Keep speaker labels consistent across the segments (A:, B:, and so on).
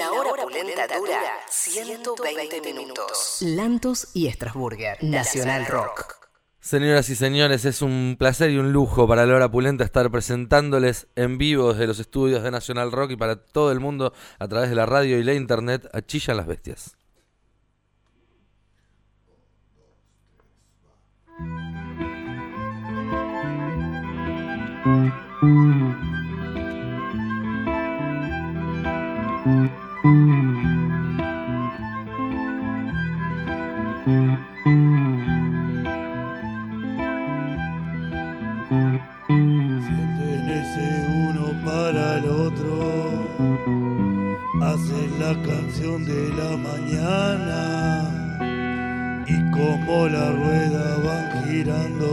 A: La hora pulenta dura 120 minutos.
B: Lantos y Strasburger. Nacional Rock.
C: Señoras y señores, es un placer y un lujo para la hora pulenta estar presentándoles en vivo desde los estudios de Nacional Rock y para todo el mundo a través de la radio y la internet a Chillan las Bestias.
D: Sienten ese uno para el otro, hacen la canción de la mañana. Y como la rueda van girando,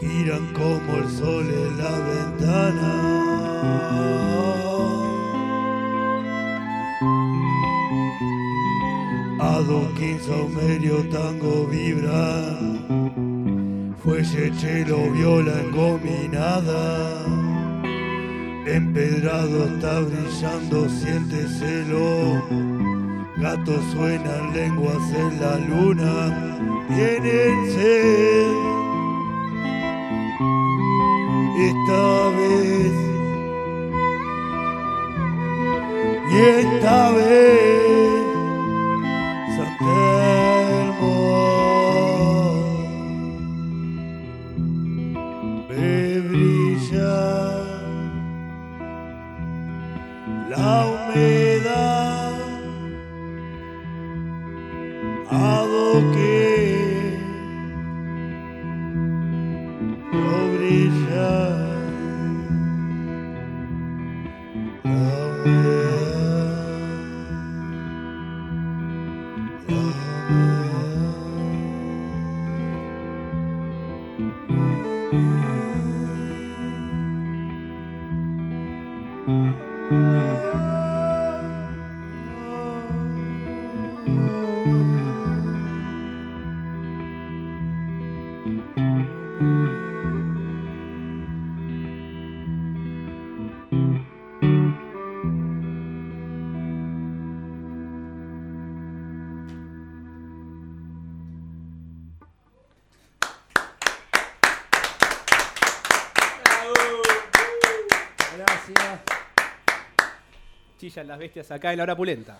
D: giran como el sol en la ventana. Adoquín, saumerio, tango vibran Fuelle, chelo, viola engominada. Empedrado está brillando, siénteselo. Gatos suenan lenguas en la luna. Viénense. Esta vez. Y esta vez. La
E: Gracias. Chillan las bestias acá en la hora pulenta.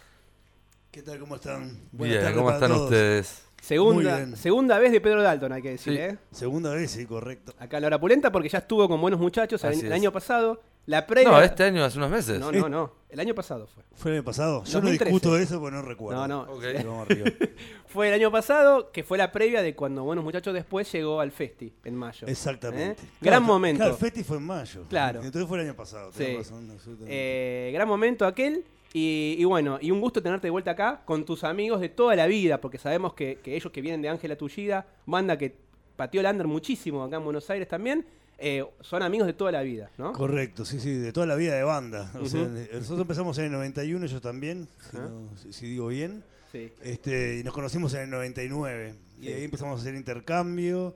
D: ¿Qué tal? ¿Cómo están? Buenas
C: Bien,
D: tardes
C: ¿cómo
D: para
C: están
D: todos.
C: ustedes?
E: Segunda, segunda vez de Pedro Dalton, hay que decir,
C: Sí.
E: ¿eh?
D: Segunda vez, sí, correcto.
E: Acá en la hora pulenta porque ya estuvo con buenos muchachos el,
C: Así
E: el
C: es.
E: año pasado. La previa.
C: No, este año, hace unos meses.
E: No, no, no. El año pasado fue.
D: ¿Fue el año pasado? Yo
E: 2013.
D: no discuto eso porque no recuerdo.
E: No, no.
C: Ok.
D: Vamos arriba.
E: Fue el año pasado, que fue la previa de cuando Buenos Muchachos después llegó al Festi, en mayo.
D: Exactamente.
E: ¿Eh?
D: Claro,
E: Gran momento.
D: Claro, el Festi fue en mayo.
E: Claro.
D: Entonces fue el año pasado.
E: Sí.
D: razón.
E: Eh, gran momento aquel. Y, y bueno, y un gusto tenerte de vuelta acá con tus amigos de toda la vida, porque sabemos que, que ellos que vienen de Ángela Tullida, banda que pateó el under muchísimo acá en Buenos Aires también, eh, son amigos de toda la vida, ¿no?
D: Correcto, sí, sí, de toda la vida de banda. O sea, nosotros empezamos en el 91, ellos también, si,
E: Ajá.
D: no- si- si digo bien.
E: Sí.
D: Este, y nos conocimos en el 99. Y ahí empezamos a hacer intercambio.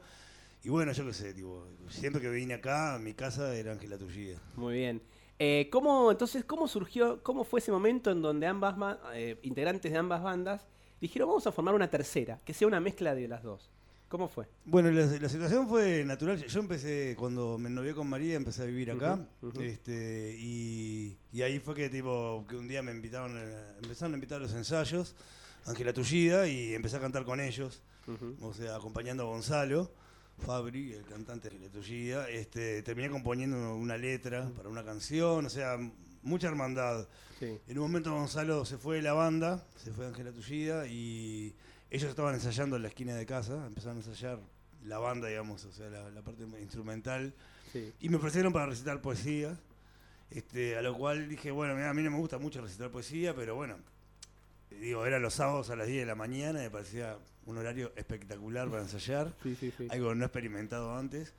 D: Y bueno, yo qué sé, tipo, siempre que vine acá, mi casa era Ángela Tullida.
E: Muy bien. Eh, ¿cómo, entonces, ¿cómo surgió, cómo fue ese momento en donde ambas eh, integrantes de ambas bandas dijeron vamos a formar una tercera, que sea una mezcla de las dos? ¿Cómo fue?
D: Bueno, la, la situación fue natural. Yo empecé, cuando me novié con María, empecé a vivir acá. Este, y, y ahí fue que tipo que un día me invitaron, a- empezaron a invitar a los ensayos, Ángela Tullida, y empecé a cantar con ellos, o sea, acompañando a Gonzalo. Fabri, el cantante de Tullida, este, terminé componiendo una letra para una canción, o sea, mucha hermandad.
E: Sí.
D: En un momento Gonzalo se fue de la banda, se fue Ángela Tullida y ellos estaban ensayando en la esquina de casa, empezaron a ensayar la banda, digamos, o sea, la, la parte instrumental,
E: Sí.
D: y me ofrecieron para recitar poesía, este, a lo cual dije, bueno, mira, a mí no me gusta mucho recitar poesía, pero bueno, digo, era los sábados a las 10 de la mañana, me parecía un horario espectacular para ensayar,
E: Sí, sí,
D: algo no experimentado antes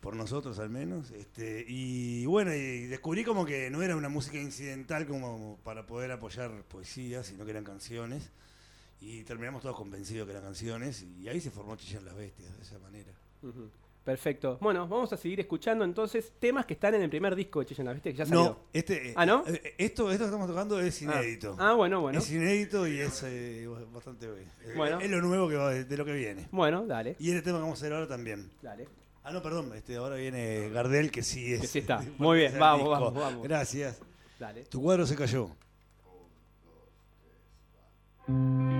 D: por nosotros al menos. Este, y bueno, y descubrí como que no era una música incidental como para poder apoyar poesía, sino que eran canciones. Y terminamos todos convencidos que eran canciones, y ahí se formó Chillar las Bestias, de esa manera.
E: Perfecto. Bueno, vamos a seguir escuchando entonces temas que están en el primer disco de Cheyenne, ¿viste? Que ya salió.
D: No, este,
E: Ah, ¿no?
D: eh, Esto, esto que estamos tocando es
E: Ah.
D: inédito.
E: Ah, bueno, bueno.
D: Es inédito y es eh, bastante eh,
E: Bueno.
D: Es lo nuevo que va, de lo que viene.
E: Bueno, dale.
D: Y este tema que vamos a hacer ahora también.
E: Dale.
D: Ah, no, perdón, este, ahora viene Gardel, que sí es.
E: Que sí está. Muy bien, vamos,
D: disco.
E: vamos, vamos.
D: Gracias.
E: Dale.
D: Tu cuadro se cayó. Salió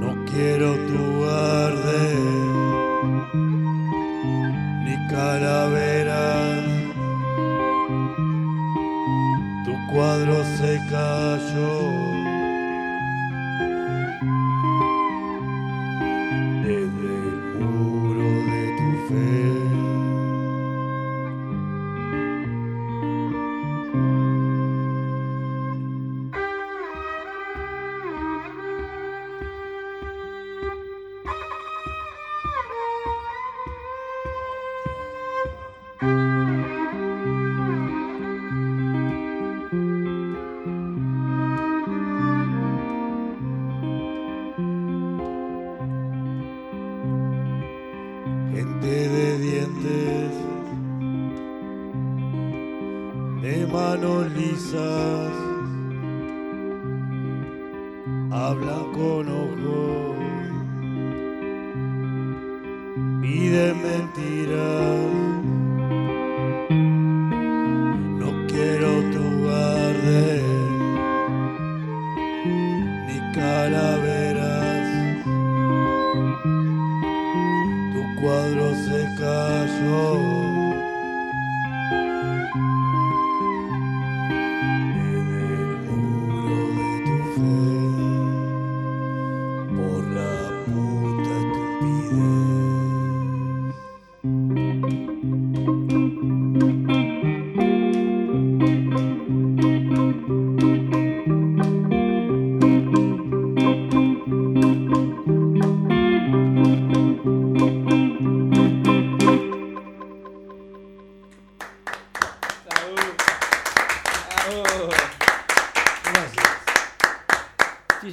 D: No quiero tu arde, ni calaveras tu cuadro se cayó.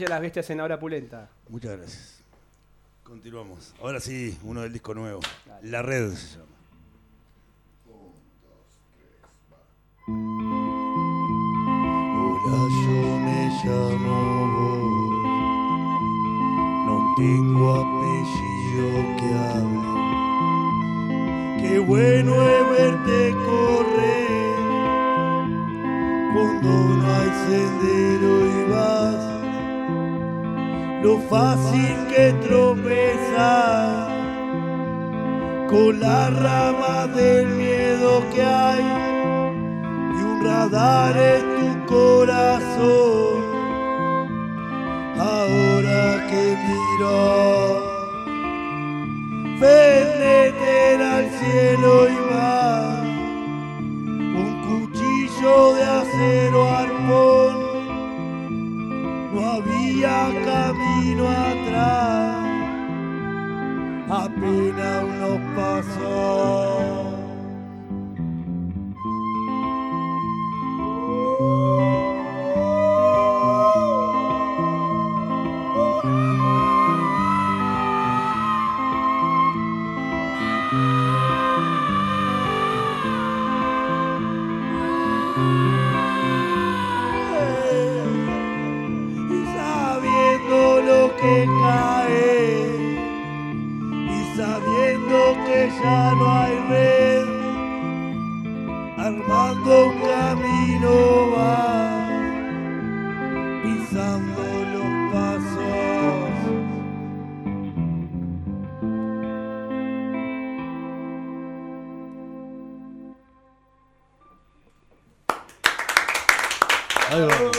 E: Chilla las bestias en hora pulenta.
D: Muchas gracias. Continuamos. Ahora sí, uno del disco nuevo. La red se llama. Hola, yo me llamo vos. No tengo apellido que hable. Qué bueno es verte correr. Cuando no hay sendero y vas lo fácil que tropezar con la rama del miedo que hay y un radar en tu corazón. Ahora que miro, penetrar al cielo y más, un cuchillo de acero atrás, Ahí va.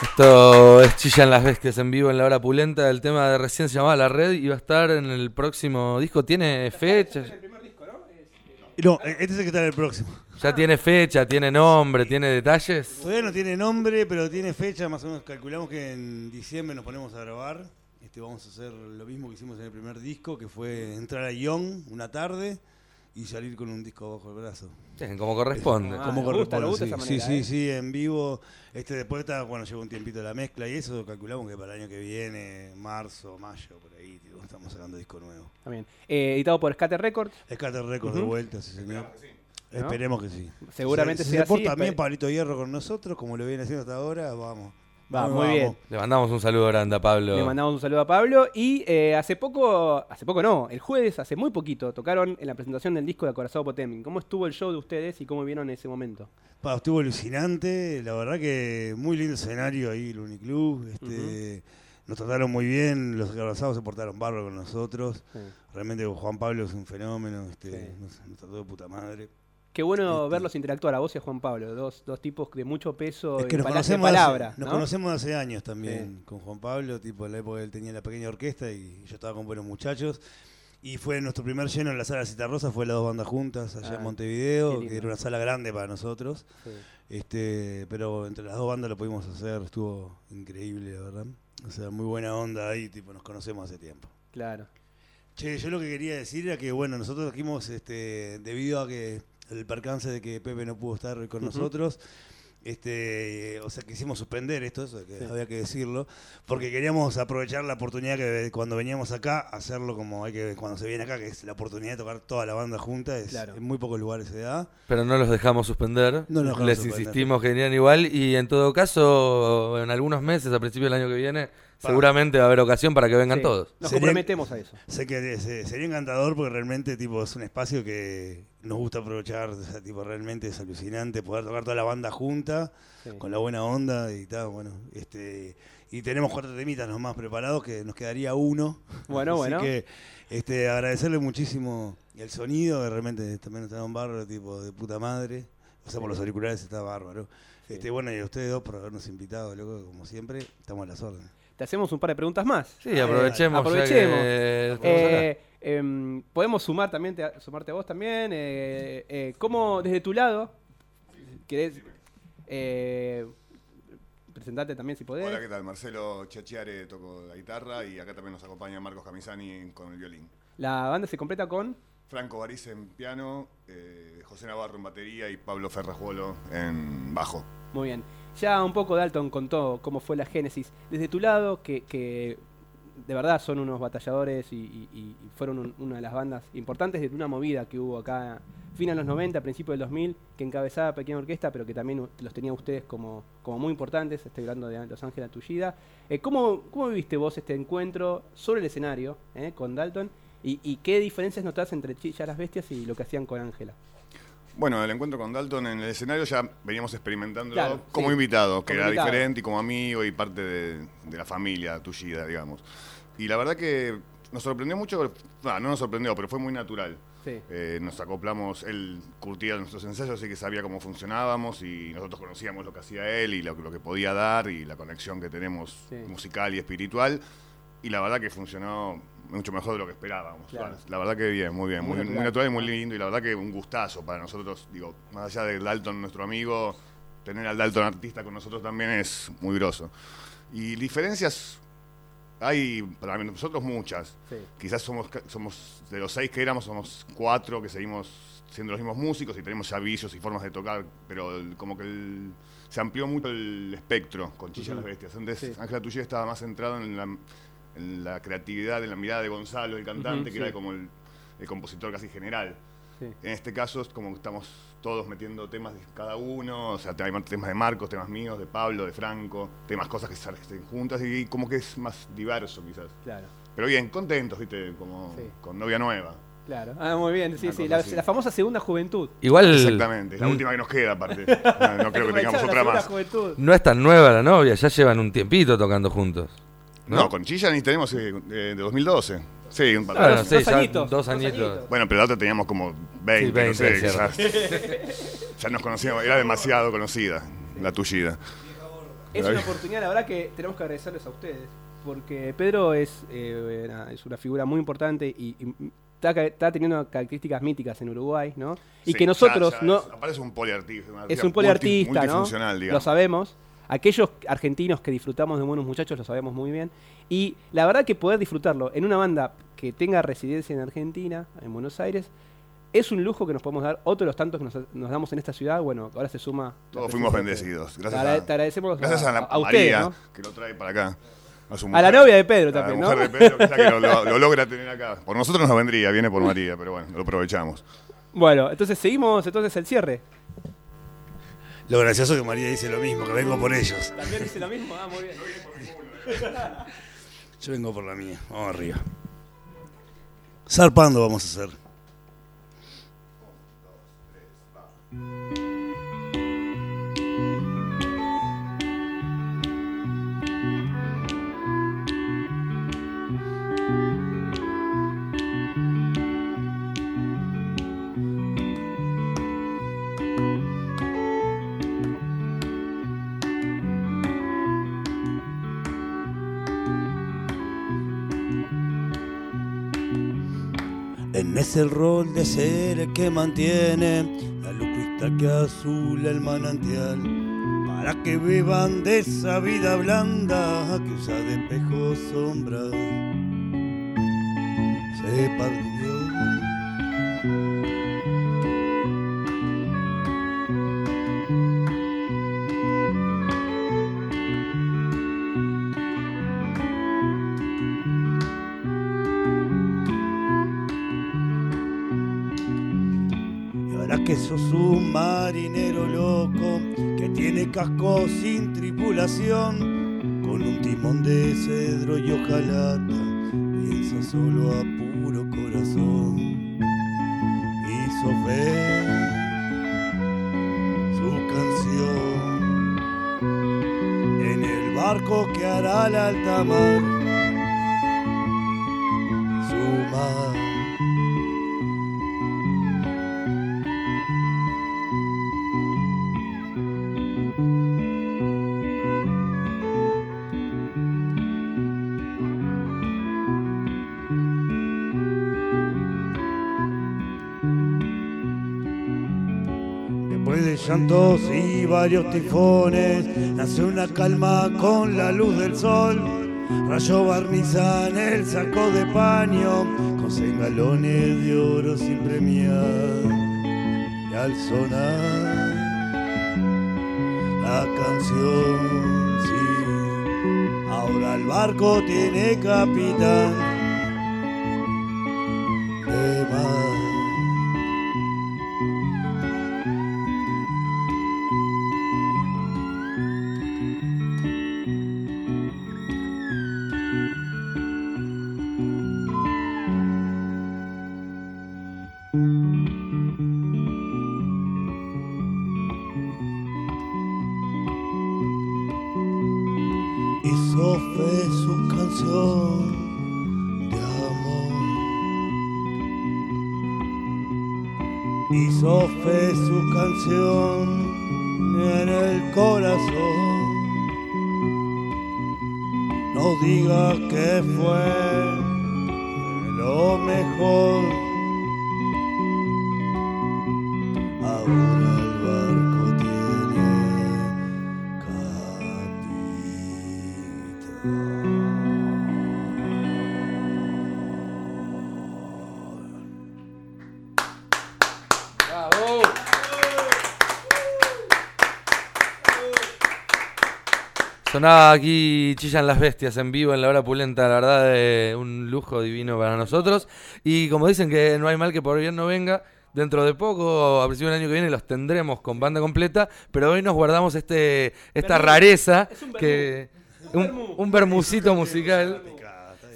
C: Esto es Chillan las Bestias en vivo en la hora pulenta. El tema de recién se llamaba La Red y va a estar en el próximo disco. ¿Tiene fecha?
D: No, este es el que está en el próximo.
C: ¿Ya tiene fecha? ¿Tiene nombre? ¿Tiene detalles?
D: Todavía no tiene nombre, pero tiene fecha. Más o menos calculamos que en diciembre nos ponemos a grabar. Este, vamos a hacer lo mismo que hicimos en el primer disco, que fue entrar a Young una tarde y salir con un disco bajo el brazo.
C: Bien, como corresponde.
E: Ah,
D: como
E: me
D: corresponde,
E: gusta
D: sí. sí, sí,
E: ¿eh?
D: sí, en vivo. Este después está, bueno, lleva un tiempito la mezcla y eso, calculamos que para el año que viene, marzo, mayo, por ahí, tipo, estamos sacando disco nuevo.
E: Bien. Eh, editado por Scatter Records.
D: Scatter Records de vuelta, sí señor.
E: ¿No?
D: Esperemos que sí.
E: Seguramente
D: se,
E: sea
D: se porta
E: así,
D: también Pablito Hierro con nosotros, como lo viene haciendo hasta ahora, vamos.
E: Va, muy bien.
C: Le mandamos un saludo grande a Pablo.
E: Le mandamos un saludo a Pablo. Y eh, hace poco, hace poco no, el jueves, hace muy poquito, tocaron en la presentación del disco de Acorazado Potemkin. ¿Cómo estuvo el show de ustedes y cómo vieron ese momento?
D: Pa, estuvo alucinante, la verdad que muy lindo escenario ahí, el Uniclub. Este, Nos trataron muy bien, los abrazados se portaron bárbaro con nosotros.
E: Sí.
D: Realmente Juan Pablo es un fenómeno, este,
E: Sí.
D: nos, nos trató de puta madre.
E: Qué bueno
D: Este-
E: verlos interactuar a vos y a Juan Pablo, dos, dos tipos de mucho peso
D: Es que nos
E: pala- de
D: conocemos,
E: palabra.
D: hace, nos
E: ¿no?
D: conocemos hace años también con Juan Pablo, tipo en la época que él tenía la pequeña orquesta y yo estaba con buenos muchachos. Y fue nuestro primer lleno en la sala Citarrosa, fue las dos bandas juntas allá
E: Ah,
D: en
E: qué
D: Montevideo, que era una sala grande para nosotros.
E: Sí.
D: Este, pero entre las dos bandas lo pudimos hacer, estuvo increíble, la verdad. O sea, muy buena onda ahí, tipo, nos conocemos hace tiempo.
E: Claro.
D: Che, yo lo que quería decir era que, bueno, nosotros trajimos, este, debido a que el percance de que Pepe no pudo estar con
E: Ujú.
D: nosotros, este, o sea, quisimos suspender esto, eso que
E: Sí.
D: había que decirlo, porque queríamos aprovechar la oportunidad que cuando veníamos acá, hacerlo como hay que cuando se viene acá, que es la oportunidad de tocar toda la banda junta, es,
E: Claro.
D: en muy pocos lugares se da.
C: Pero no los dejamos suspender.
D: No los dejamos
C: Les
D: suspender.
C: insistimos que venían igual. Y en todo caso, en algunos meses, a principio del año que viene,
D: Pa.
C: seguramente va a haber ocasión para que vengan
E: Sí.
C: todos.
E: Nos
D: Sería-
E: comprometemos a eso.
D: Sé que se- sería encantador porque realmente tipo es un espacio que nos gusta aprovechar, o sea, tipo realmente es alucinante poder tocar toda la banda junta
E: Sí.
D: con la buena onda y tal, bueno, este y tenemos cuatro temitas nomás preparados que nos quedaría uno.
E: Bueno,
D: Así
E: bueno.
D: que este agradecerle muchísimo el sonido, que realmente también está un bárbaro tipo de puta madre. O sea, por los auriculares está bárbaro.
E: Sí.
D: Este, bueno, y a ustedes dos por habernos invitado, loco, como siempre, estamos a las órdenes.
E: Te hacemos un par de preguntas más.
C: Sí, aprovechemos.
E: aprovechemos.
C: que.
E: Eh, em, podemos sumar también, te- sumarte a vos también. Eh, eh, ¿Cómo desde tu lado querés eh, presentarte también si podés?
F: Hola, ¿qué tal? Marcelo Chachiare toco la guitarra y acá también nos acompaña Marcos Camisani con el violín.
E: La banda se completa con
F: Franco Bariz en piano, eh, José Navarro en batería y Pablo Ferrajuolo en bajo.
E: Muy bien. Ya un poco Dalton contó cómo fue la génesis. Desde tu lado, que, que de verdad son unos batalladores y, y- fueron un- una de las bandas importantes de una movida que hubo acá fin de los 90, principio del 2000, que encabezaba Pequeña Orquesta, pero que también los tenía ustedes como, muy importantes. Estoy hablando de Los Ángeles Tullida. Eh, ¿cómo, ¿Cómo viviste vos este encuentro sobre el escenario eh, con Dalton? Y, y qué diferencias notás entre Chilla las Bestias y lo que hacían con Ángela?
F: Bueno, el encuentro con Dalton en el escenario ya veníamos experimentándolo
E: Claro,
F: como
E: sí.
F: invitado, que
E: Como
F: era
E: invitado.
F: diferente y como amigo y parte de, de la familia tullida, digamos. Y la verdad que nos sorprendió mucho, no, no nos sorprendió, pero fue muy natural.
E: Sí.
F: Eh, nos acoplamos, él curtía nuestros ensayos, así que sabía cómo funcionábamos y nosotros conocíamos lo que hacía él y lo, lo que podía dar y la conexión que tenemos
E: Sí.
F: musical y espiritual. Y la verdad que funcionó mucho mejor de lo que esperábamos.
E: Claro.
F: La verdad que bien, muy bien,
E: Muy
F: muy, muy
E: natural.
F: natural y muy lindo. Y la verdad que un gustazo para nosotros, digo, más allá de Dalton, nuestro amigo, tener al Dalton artista con nosotros también es muy groso. Y diferencias hay para nosotros muchas.
E: Sí.
F: Quizás somos, somos de los seis que éramos, somos cuatro que seguimos siendo los mismos músicos y tenemos ya vicios y formas de tocar, pero el- como que el- se amplió mucho el espectro con Chilla
E: Ujú.
F: las Bestias. Antes
E: Sí.
F: Ángela Tullé estaba más centrado en la, en la creatividad, en la mirada de Gonzalo, el cantante, que
E: sí.
F: era como el, el compositor casi general.
E: Sí.
F: En este caso es como que estamos todos metiendo temas de cada uno, o sea, hay temas de Marcos, temas míos, de Pablo, de Franco, temas, cosas que salen juntas y como que es más diverso quizás.
E: Claro.
F: Pero bien, contentos, viste, como
E: Sí.
F: con novia nueva.
E: Claro. Ah, muy bien. Sí,
F: Una
E: sí. La, la famosa segunda juventud.
C: Igual
F: Exactamente, la
C: Mm.
F: última que nos queda aparte. No, no creo que tengamos otra
E: segunda
F: más.
E: juventud.
C: no es tan nueva la novia, ya llevan un tiempito tocando juntos.
F: No, con Chilla ni tenemos eh, de 2012. Sí, un par de años.
E: dos añitos,
C: dos añitos.
F: Bueno, pero la otra teníamos como 20,
C: Sí, 20,
F: no sé,
C: es
F: quizás. ya nos conocíamos, era demasiado conocida. la tullida.
E: Es una oportunidad, la verdad que tenemos que agradecerles a ustedes. Porque Pedro es, eh, nada, es una figura muy importante y, y está, ca- está teniendo características míticas en Uruguay, ¿no? Y
F: Sí,
E: que nosotros
F: ya- ya
E: no.
F: es- Aparece un poliartista.
E: Es un poliartista,
F: multi-
E: ¿no?
F: multifuncional,
E: Lo sabemos. Aquellos argentinos que disfrutamos de buenos muchachos lo sabemos muy bien. Y la verdad que poder disfrutarlo en una banda que tenga residencia en Argentina, en Buenos Aires, es un lujo que nos podemos dar. Otro de los tantos que nos, nos damos en esta ciudad, bueno, ahora se suma. la
F: Todos fuimos bendecidos.
E: Te
F: Gracias,
E: agra-
F: a,
E: te agradecemos
F: gracias a, la,
E: a ustedes,
F: María,
E: ¿no?
F: que lo trae para acá. A, su
E: A la novia de Pedro
F: a la
E: también, ¿no?
F: mujer de Pedro, que, es la que lo, lo- lo logra tener acá. Por nosotros nos vendría, viene por María, pero bueno, lo aprovechamos.
E: Bueno, entonces seguimos entonces el cierre.
D: Lo gracioso que María dice lo mismo, que vengo por ellos.
E: ¿También dice lo mismo? Ah, muy bien.
D: Yo vengo por la mía. Vamos arriba. Zarpando vamos a hacer. En ese rol de ser el que mantiene la luz cristal que azula el manantial. Para que beban de esa vida blanda que usa de espejo sombra. Se padrió. Casco sin tripulación, con un timón de cedro y hojalata, piensa solo a puro corazón. Hizo fe su canción en el barco que hará la alta mar. Su mar. Después de llantos y varios tifones, nace una calma con la luz del sol. Rayo barnizan el saco de paño, con seis galones de oro sin premiar. Y al sonar la canción, sí, ahora el barco tiene capitán. Hizo fe su canción en el corazón. No digas que fue lo mejor.
C: Sonaba aquí Chillan las Bestias en vivo en la hora pulenta, la verdad, eh, un lujo divino para nosotros. Y como dicen que no hay mal que por bien no venga, dentro de poco, a principio del año que viene, los tendremos con banda completa, pero hoy nos guardamos este esta rareza,
E: Es un
C: que
E: Un
C: un, un bermucito musical.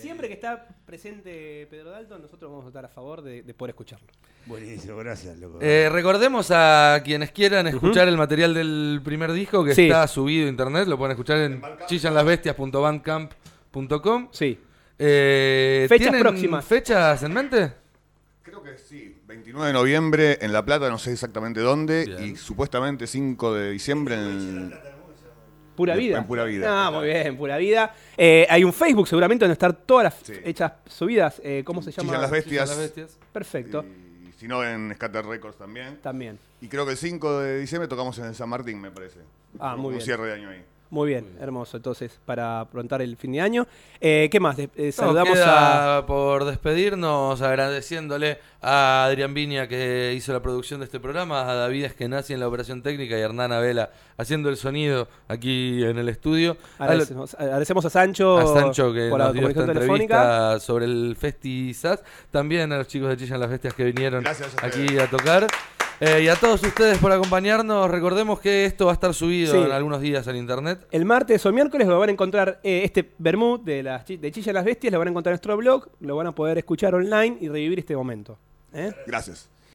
E: Siempre que está presente Pedro Dalton, nosotros vamos a estar a favor de, de poder escucharlo.
D: Buenísimo, gracias, loco.
C: Eh, recordemos a quienes quieran escuchar el material del primer disco que
E: Sí.
C: está subido a internet, lo pueden escuchar en chillanlasbestias.bandcamp.com.
E: Sí.
C: Eh,
E: Fechas
C: ¿tienen
E: próximas.
C: ¿Fechas en mente?
F: Creo que sí, 29 de noviembre en La Plata, no sé exactamente dónde,
C: Bien.
F: y supuestamente 5 de diciembre en...
E: Pura
F: En-
E: vida.
F: en Pura Vida.
E: Ah, muy bien, pura vida. Eh, hay un Facebook seguramente donde están todas las
F: Sí.
E: hechas subidas. Eh, ¿Cómo se llama?
F: Chillan las bestias.
C: las bestias.
E: Perfecto.
F: Y si no, en Scatter Records también.
E: También.
F: Y creo que el 5 de diciembre tocamos en el San Martín, me parece.
E: Ah, muy
F: Un
E: bien.
F: cierre de año ahí.
E: Muy bien, hermoso. Entonces, para afrontar el fin de año. Eh, ¿Qué más? De- eh, saludamos
C: queda
E: a.
C: por despedirnos agradeciéndole a Adrián Viña que hizo la producción de este programa, a David Eskenazi en la operación técnica y a Hernán Vela haciendo el sonido aquí en el estudio. A lo-
E: Agradecemos, agradecemos a Sancho,
C: a Sancho que
E: por la
C: nos dio esta entrevista sobre el Festi SAS. También a los chicos de Chillan las Bestias que vinieron
F: Gracias
C: aquí a tocar. Eh, y a todos ustedes por acompañarnos. Recordemos que esto va a estar subido
E: Sí.
C: en algunos días en internet.
E: El martes o miércoles lo van a encontrar eh, este Bermud de, las, chi- de Chilla las Bestias, lo van a encontrar en nuestro blog, lo van a poder escuchar online y revivir este momento. ¿eh?
F: Gracias.